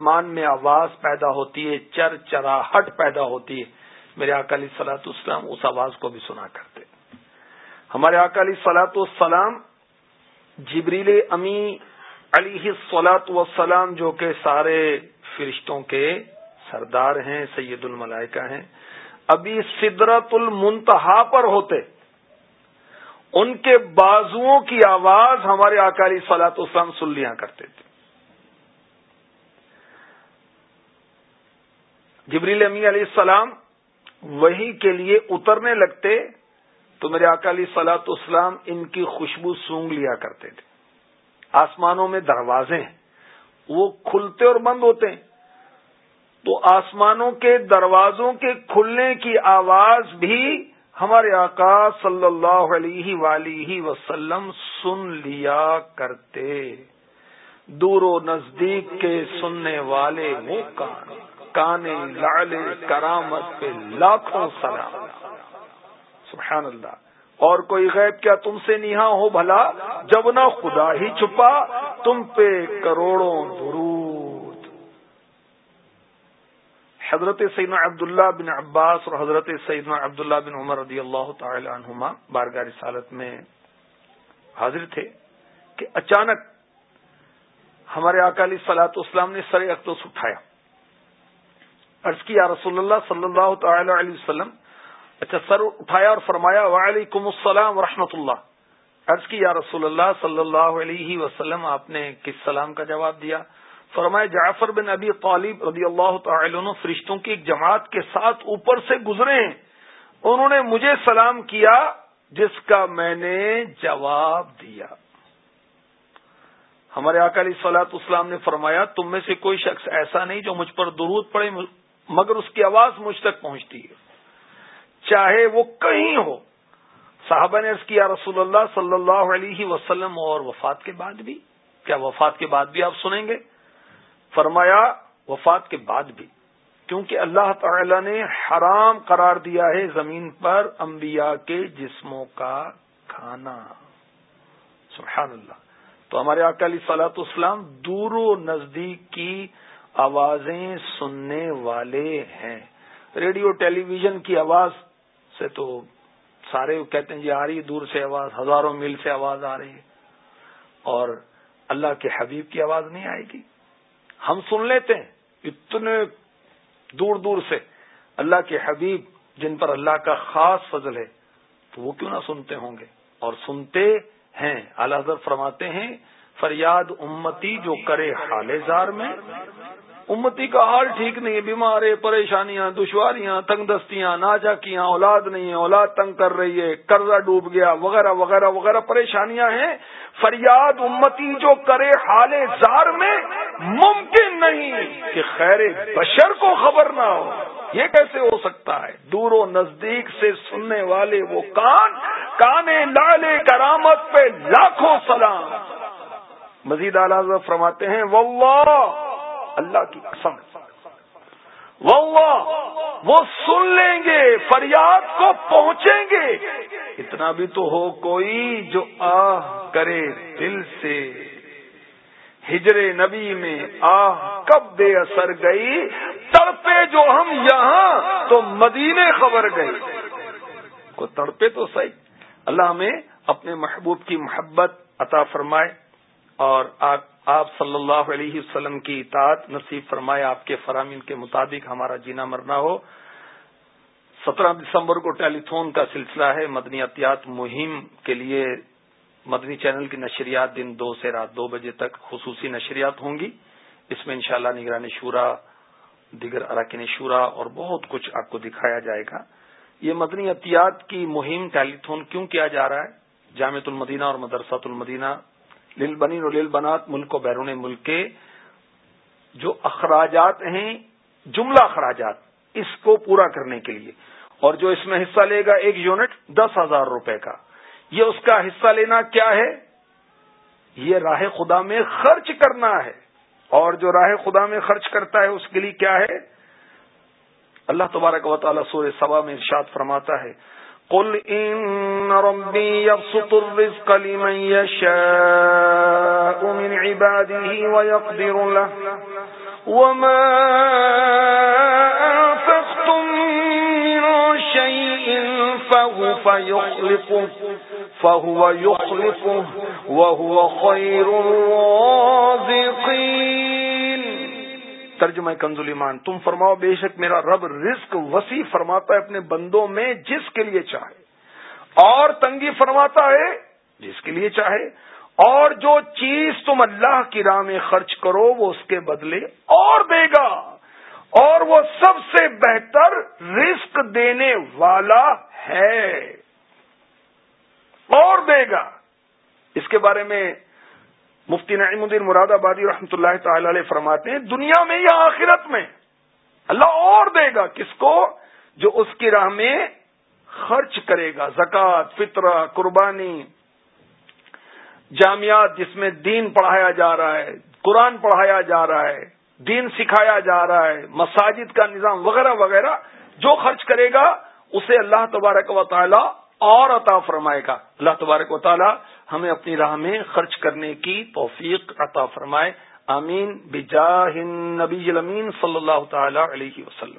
مان میں آواز پیدا ہوتی ہے، چر چراہٹ پیدا ہوتی ہے۔ میرے اکالی سلاط اسلام اس آواز کو بھی سنا کرتے ہمارے اکالی سلاط السلام جبریل امی علی سلاط وسلام جو کہ سارے فرشتوں کے سردار ہیں، سید الملائکہ ہیں، ابھی سدرت المنتہا پر ہوتے۔ ان کے بازوؤں کی آواز ہمارے اکالی سلاط اسلام سن لیا کرتے تھے۔ جبریل امی علیہ السلام وہی کے لیے اترنے لگتے تو میرے اکالی سلاط اسلام ان کی خوشبو سونگ لیا کرتے تھے۔ آسمانوں میں دروازے ہیں، وہ کھلتے اور بند ہوتے ہیں۔ تو آسمانوں کے دروازوں کے کھلنے کی آواز بھی ہمارے آقا صلی اللہ علیہ ولی وسلم سن لیا کرتے۔ دور و نزدیک کے سننے والے وہ کان کانے لالے کرامت پہ لاکھوں سلام۔ سبحان اللہ اور کوئی غیب کیا تم سے نہا ہو بھلا؟ جب نہ خدا ہی چھپا، تم پہ کروڑوں درود۔ حضرت سیدنا عبداللہ بن عباس اور حضرت سیدنا عبداللہ بن عمر رضی اللہ تعالی عنہما بارگاہ رسالت میں حاضر تھے کہ اچانک ہمارے اکالی سلاط اسلام نے سر اقدس اٹھایا۔ عرض کیا رسول اللہ صلی اللہ تعالی علیہ وسلم اچھا سر اٹھایا اور فرمایا، وعلیکم السلام ورحمۃ اللہ۔ عرض کی، یا رسول اللہ صلی اللہ علیہ وسلم، آپ نے کس سلام کا جواب دیا؟ فرمایا، جعفر بن ابی طالب رضی اللہ تعالی عنہ فرشتوں کی ایک جماعت کے ساتھ اوپر سے گزرے۔ انہوں نے مجھے سلام کیا، جس کا میں نے جواب دیا۔ ہمارے اکالی سلاط اسلام نے فرمایا، تم میں سے کوئی شخص ایسا نہیں جو مجھ پر درود پڑے مگر اس کی آواز مجھ تک پہنچتی ہے۔ چاہے وہ کہیں ہو۔ صحابہ نے اس کیا رسول اللہ صلی اللہ علیہ وسلم، اور وفات کے بعد بھی؟ کیا وفات کے بعد بھی آپ سنیں گے؟ فرمایا، وفات کے بعد بھی۔ کیونکہ اللہ تعالی نے حرام قرار دیا ہے زمین پر انبیاء کے جسموں کا کھانا۔ سبحان اللہ۔ تو ہمارے اکالی سلاط اسلام دور و نزدیک کی آوازیں سننے والے ہیں۔ ریڈیو، ٹیلی ویژن کی آواز سے تو سارے کہتے ہیں جی آ رہی ہے، دور سے آواز، ہزاروں میل سے آواز آ رہی ہے۔ اور اللہ کے حبیب کی آواز نہیں آئے گی۔ ہم سن لیتے ہیں اتنے دور دور سے۔ اللہ کے حبیب جن پر اللہ کا خاص فضل ہے، تو وہ کیوں نہ سنتے ہوں گے؟ اور سنتے ہیں حضرت فرماتے ہیں فریاد امتی جو کرے حال زار میں۔ امتی کا حال ٹھیک نہیں ہے بیمار ہے پریشانیاں، دشواریاں، تنگ دستیاں ناجاکیاں اولاد نہیں ہے، اولاد تنگ کر رہی ہے، قرضہ ڈوب گیا، وغیرہ وغیرہ وغیرہ پریشانیاں ہیں۔ فریاد امتی جو کرے حال زار میں، ممکن نہیں کہ خیر بشر کو خبر نہ ہو۔ یہ کیسے ہو سکتا ہے؟ دور و نزدیک سے سننے والے وہ کان، کانے لالے کرامت پہ لاکھوں سلام۔ مزید اعلی فرماتے ہیں، واللہ، اللہ کی قسم وہ سن لیں گے، فریاد کو پہنچیں گے۔ اتنا بھی تو ہو کوئی جو آہ کرے دل سے۔ ہجر نبی میں آہ کب بے اثر گئی تڑپے جو ہم یہاں تو مدینے خبر گئی کو تڑپے تو صحیح، اللہ ہمیں اپنے محبوب کی محبت عطا فرمائے۔ اور آپ آپ صلی اللہ علیہ وسلم کی اطاعت نصیب فرمائے، آپ کے فرامین کے مطابق ہمارا جینا مرنا ہو۔ سترہ دسمبر کو ٹیلی فون کا سلسلہ ہے، مدنی احتیاط مہم کے لیے مدنی چینل کی نشریات دن دو سے رات دو بجے تک خصوصی نشریات ہوں گی۔ اس میں انشاءاللہ اللہ نگرانی شورا، دیگر اراکین شورا اور بہت کچھ آپ کو دکھایا جائے گا۔ یہ مدنی احتیاط کی مہم ٹیلی فون کیوں کیا جا رہا ہے؟ جامع المدینہ اور مدرسۃ المدینہ لل بنی اور لل بنات ملک و بیرون ملک کے جو اخراجات ہیں، جملہ اخراجات، اس کو پورا کرنے کے لیے۔ اور جو اس میں حصہ لے گا ایک یونٹ، دس ہزار روپے کا۔ یہ اس کا حصہ لینا کیا ہے؟ یہ راہ خدا میں خرچ کرنا ہے۔ اور جو راہ خدا میں خرچ کرتا ہے، اس کے لیے کیا ہے؟ اللہ تبارک و تعالیٰ سور سبا میں ارشاد فرماتا ہے قل إن ربي يبسط الرزق لمن يشاء من عباده ويقدر له. وما أنفقتم من شيء فهو فيخلقه، فهو يخلقه، وهو خير الرازقين. ترجمہ کنزل ایمان، تم فرماؤ بے شک میرا رب رزق وسیع فرماتا ہے اپنے بندوں میں جس کے لیے چاہے۔ اور تنگی فرماتا ہے جس کے لیے چاہے۔ اور جو چیز تم اللہ کی راہ میں خرچ کرو، وہ اس کے بدلے اور دے گا۔ اور وہ سب سے بہتر رزق دینے والا ہے۔ اور دے گا۔ اس کے بارے میں مفتی نعیم الدین مراد آبادی رحمۃ اللہ تعالی علیہ فرماتے ہیں، دنیا میں یا آخرت میں؟ اللہ اور دے گا کس کو؟ جو اس کی راہ میں خرچ کرے گا، زکوٰۃ، فطرہ، قربانی، جامعات جس میں دین پڑھایا جا رہا ہے، قرآن پڑھایا جا رہا ہے، دین سکھایا جا رہا ہے، مساجد کا نظام وغیرہ وغیرہ جو خرچ کرے گا، اسے اللہ تبارک و تعالی اور عطا فرمائے گا۔ اللہ تبارک و تعالی ہمیں اپنی راہ میں خرچ کرنے کی توفیق عطا فرمائے۔ آمین۔ بجاہ نبی صلی اللہ تعالی علیہ وسلم۔